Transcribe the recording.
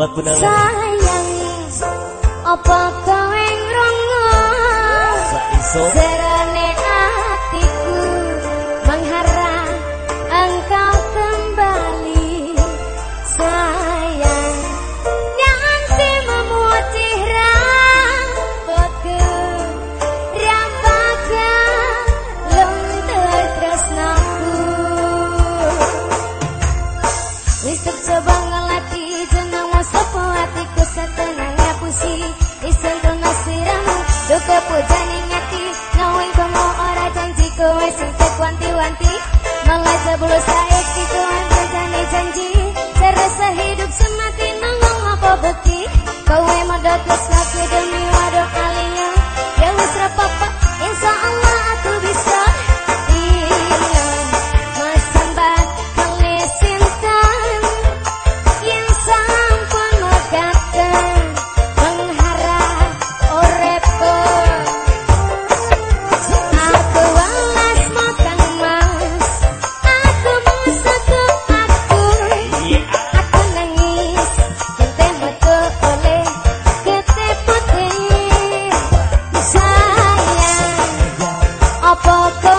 buat Bunda Sayang apa kowe ngrungu Saiso Isun ku ngasiramu Duka pujane ngati Nawing kamu ora janji kowe sing wanti-wanti. Malah sebelum saya 我